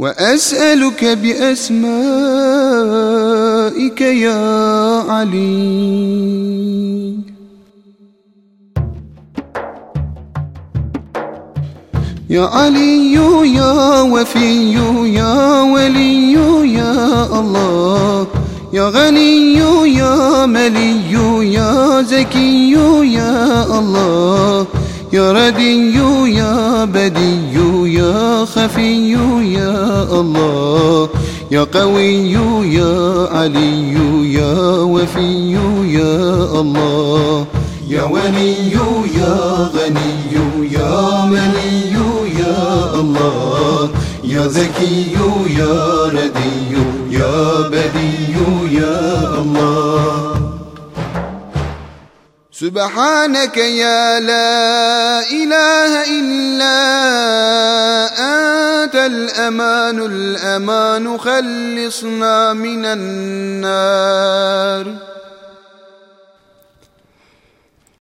وأسألك بأسمائك يا علي. يا علي يا وفي يا ولي يا الله. يا غني يا ملي يا زكي يا الله. يا ردي يا بدي يا خفي يا الله يا قوي يا علي يا وفي يا الله يا ولي يا غني يا ملي يا الله يا زكي يا ردي يا بدي يا الله سبحانك يا لا إله إلا أنت الأمان الأمان خلصنا من النار.